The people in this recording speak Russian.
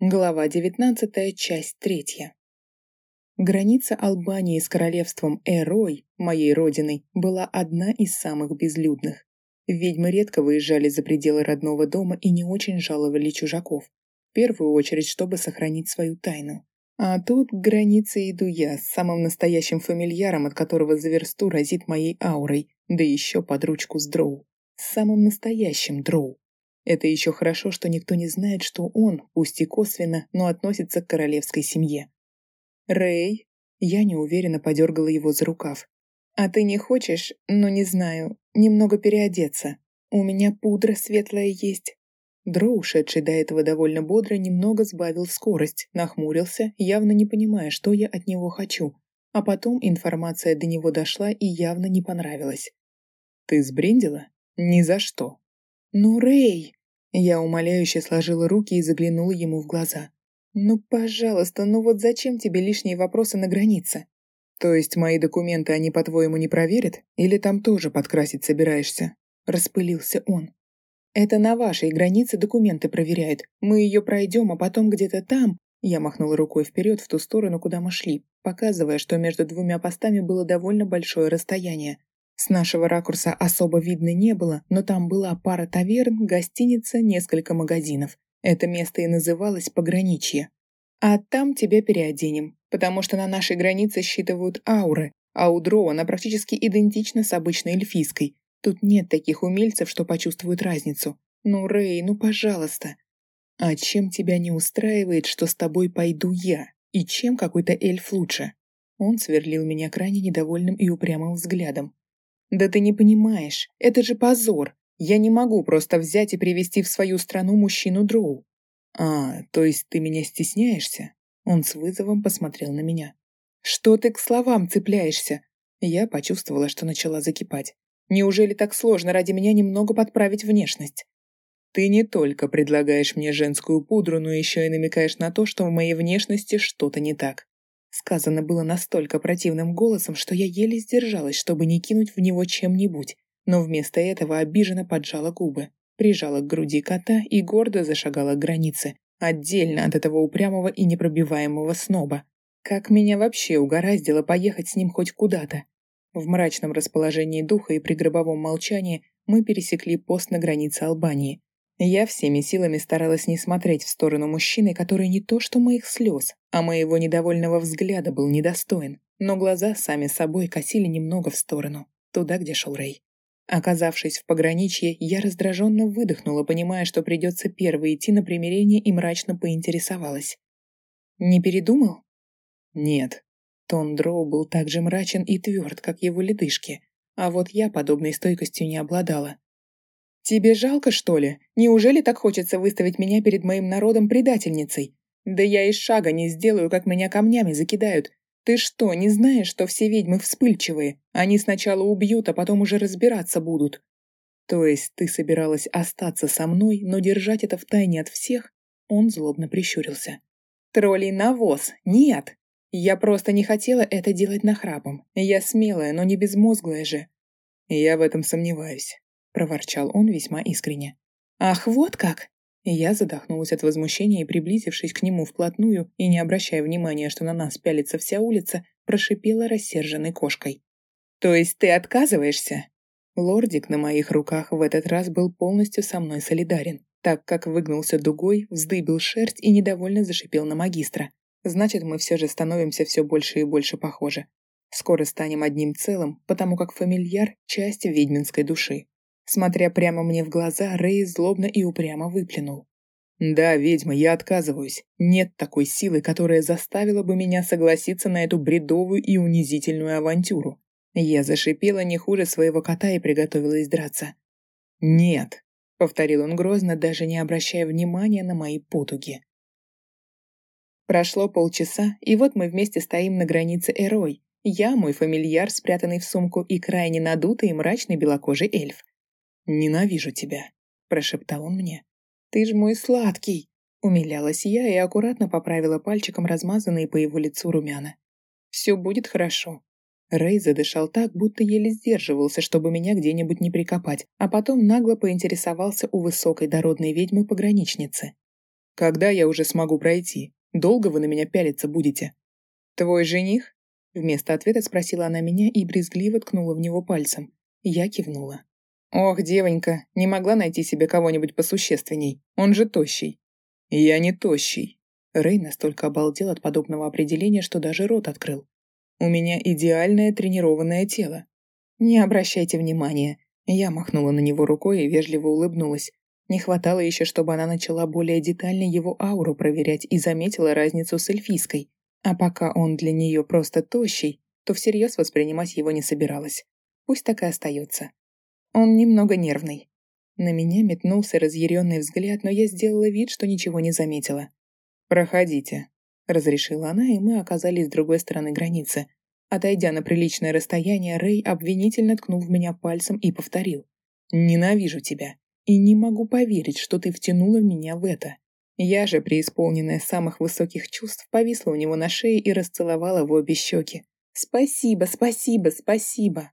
Глава 19, часть 3. Граница Албании с королевством Эрой, моей родиной, была одна из самых безлюдных. Ведьмы редко выезжали за пределы родного дома и не очень жаловали чужаков. В первую очередь, чтобы сохранить свою тайну. А тут к границе иду я, с самым настоящим фамильяром, от которого за версту разит моей аурой, да еще под ручку с дроу. С самым настоящим дроу. Это еще хорошо, что никто не знает, что он, пусть и косвенно, но относится к королевской семье. «Рэй?» Я неуверенно подергала его за рукав. «А ты не хочешь, ну не знаю, немного переодеться? У меня пудра светлая есть». Дро, ушедший до этого довольно бодро, немного сбавил скорость, нахмурился, явно не понимая, что я от него хочу. А потом информация до него дошла и явно не понравилась. «Ты сбрендила? Ни за что!» «Ну, Рэй!» Я умоляюще сложила руки и заглянула ему в глаза. «Ну, пожалуйста, ну вот зачем тебе лишние вопросы на границе?» «То есть мои документы они, по-твоему, не проверят? Или там тоже подкрасить собираешься?» Распылился он. «Это на вашей границе документы проверяют. Мы ее пройдем, а потом где-то там...» Я махнула рукой вперед в ту сторону, куда мы шли, показывая, что между двумя постами было довольно большое расстояние. С нашего ракурса особо видно не было, но там была пара таверн, гостиница, несколько магазинов. Это место и называлось Пограничье. А там тебя переоденем, потому что на нашей границе считывают ауры, а у Дроу она практически идентична с обычной эльфийской. Тут нет таких умельцев, что почувствуют разницу. Ну, Рэй, ну пожалуйста. А чем тебя не устраивает, что с тобой пойду я? И чем какой-то эльф лучше? Он сверлил меня крайне недовольным и упрямым взглядом. «Да ты не понимаешь, это же позор. Я не могу просто взять и привести в свою страну мужчину Дроу». «А, то есть ты меня стесняешься?» Он с вызовом посмотрел на меня. «Что ты к словам цепляешься?» Я почувствовала, что начала закипать. «Неужели так сложно ради меня немного подправить внешность?» «Ты не только предлагаешь мне женскую пудру, но еще и намекаешь на то, что в моей внешности что-то не так. Сказано было настолько противным голосом, что я еле сдержалась, чтобы не кинуть в него чем-нибудь, но вместо этого обиженно поджала губы, прижала к груди кота и гордо зашагала к границе, отдельно от этого упрямого и непробиваемого сноба. Как меня вообще угораздило поехать с ним хоть куда-то? В мрачном расположении духа и при гробовом молчании мы пересекли пост на границе Албании, я всеми силами старалась не смотреть в сторону мужчины, который не то что моих слез, а моего недовольного взгляда был недостоин, но глаза сами собой косили немного в сторону, туда, где шел Рэй. Оказавшись в пограничье, я раздраженно выдохнула, понимая, что придется первой идти на примирение и мрачно поинтересовалась. «Не передумал?» «Нет». Тон Дроу был так же мрачен и тверд, как его ледышки, а вот я подобной стойкостью не обладала. «Тебе жалко, что ли? Неужели так хочется выставить меня перед моим народом предательницей? Да я и шага не сделаю, как меня камнями закидают. Ты что, не знаешь, что все ведьмы вспыльчивые? Они сначала убьют, а потом уже разбираться будут». «То есть ты собиралась остаться со мной, но держать это в тайне от всех?» Он злобно прищурился. «Троллей навоз! Нет! Я просто не хотела это делать нахрапом. Я смелая, но не безмозглая же». «Я в этом сомневаюсь проворчал он весьма искренне. «Ах, вот как!» Я задохнулась от возмущения и, приблизившись к нему вплотную и не обращая внимания, что на нас пялится вся улица, прошипела рассерженной кошкой. «То есть ты отказываешься?» Лордик на моих руках в этот раз был полностью со мной солидарен, так как выгнулся дугой, вздыбил шерсть и недовольно зашипел на магистра. Значит, мы все же становимся все больше и больше похожи. Скоро станем одним целым, потому как фамильяр — часть ведьминской души. Смотря прямо мне в глаза, Рэй злобно и упрямо выплюнул. «Да, ведьма, я отказываюсь. Нет такой силы, которая заставила бы меня согласиться на эту бредовую и унизительную авантюру». Я зашипела не хуже своего кота и приготовилась драться. «Нет», — повторил он грозно, даже не обращая внимания на мои потуги. Прошло полчаса, и вот мы вместе стоим на границе Эрой. Я, мой фамильяр, спрятанный в сумку, и крайне надутый и мрачный белокожий эльф. «Ненавижу тебя», — прошептал он мне. «Ты ж мой сладкий!» Умилялась я и аккуратно поправила пальчиком размазанные по его лицу румяна. «Все будет хорошо». Рэй задышал так, будто еле сдерживался, чтобы меня где-нибудь не прикопать, а потом нагло поинтересовался у высокой дородной ведьмы-пограничницы. Когда я уже смогу пройти? Долго вы на меня пялиться будете?» «Твой жених?» Вместо ответа спросила она меня и брезгливо ткнула в него пальцем. Я кивнула. «Ох, девонька, не могла найти себе кого-нибудь посущественней. Он же тощий». «Я не тощий». Рэй настолько обалдел от подобного определения, что даже рот открыл. «У меня идеальное тренированное тело». «Не обращайте внимания». Я махнула на него рукой и вежливо улыбнулась. Не хватало еще, чтобы она начала более детально его ауру проверять и заметила разницу с эльфийской. А пока он для нее просто тощий, то всерьез воспринимать его не собиралась. Пусть так и остается. Он немного нервный. На меня метнулся разъяренный взгляд, но я сделала вид, что ничего не заметила. «Проходите», — разрешила она, и мы оказались с другой стороны границы. Отойдя на приличное расстояние, Рэй обвинительно ткнул в меня пальцем и повторил. «Ненавижу тебя. И не могу поверить, что ты втянула меня в это. Я же, преисполненная самых высоких чувств, повисла у него на шее и расцеловала в обе щеки. «Спасибо, спасибо, спасибо!»